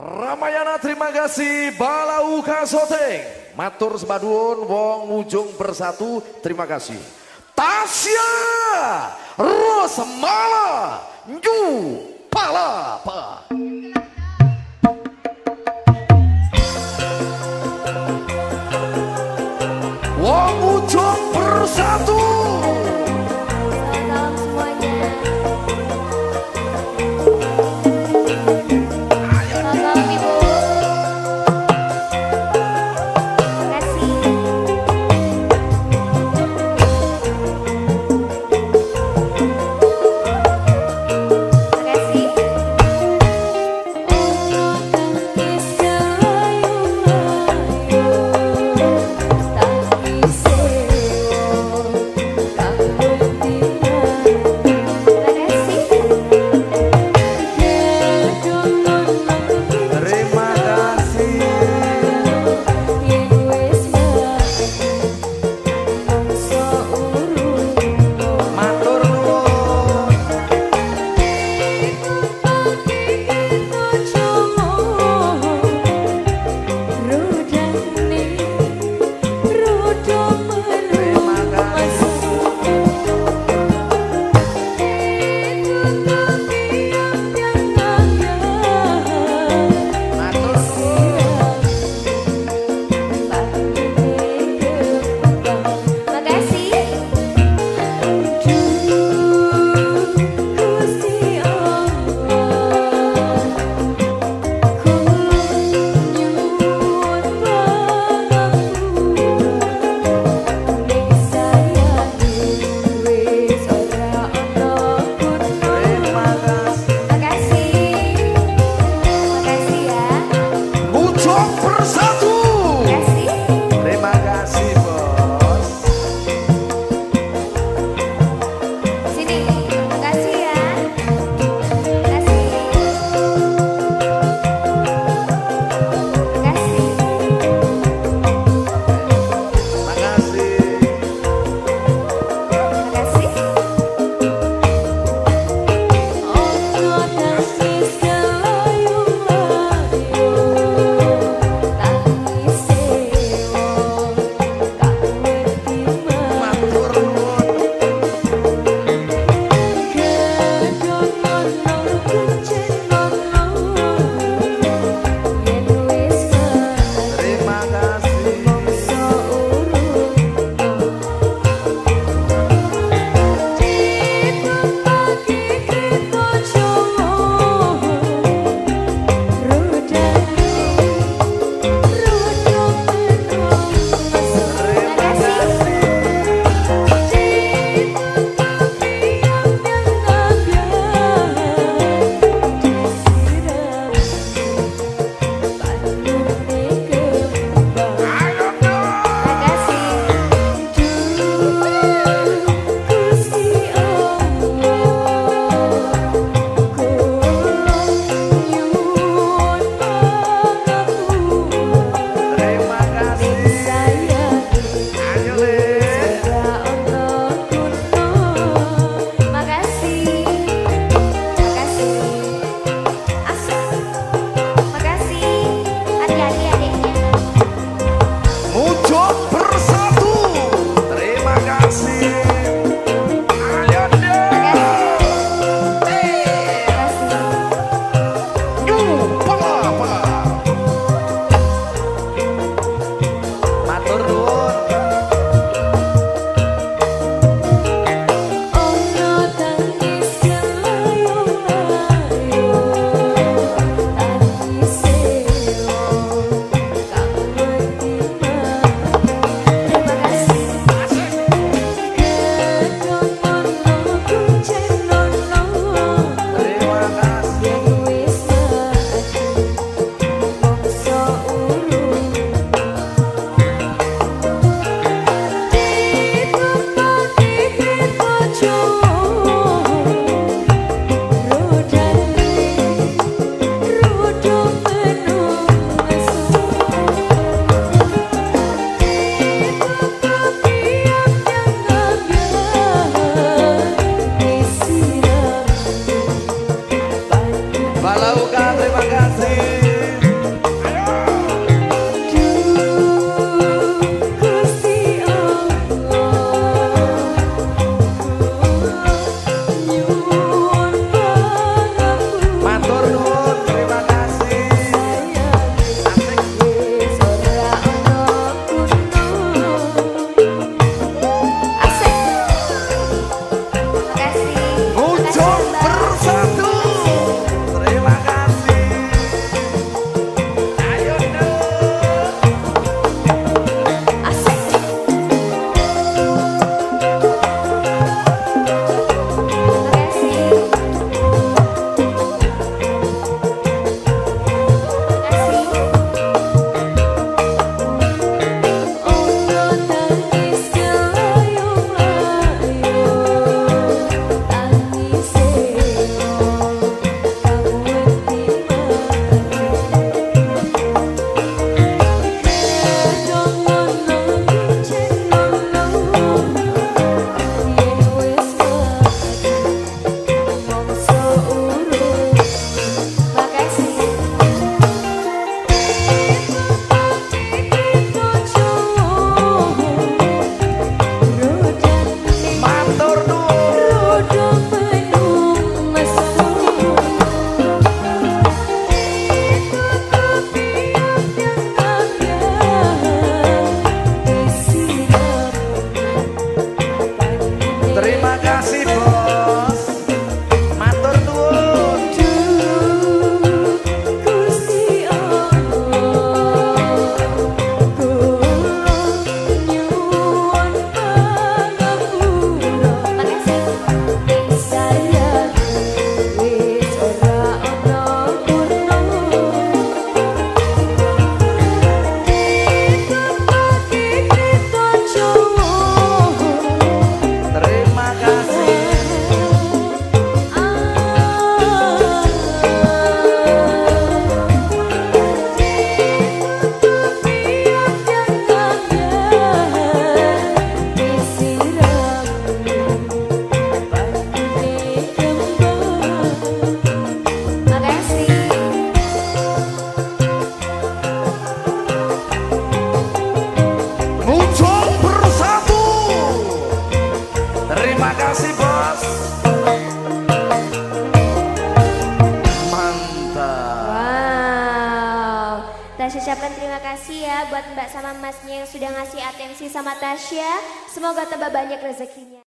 Ramayana terima kasih. Balau Kasoteng Matur sebaduun Wong Ujung Bersatu terima kasih. Tasya Rosmala Nju Palapa ahogar. kasih bos. Mantap. Wow. Tasya ucapkan terima kasih ya buat mbak sama masnya yang sudah ngasih atensi sama Tasya. Semoga tambah banyak rezekinya.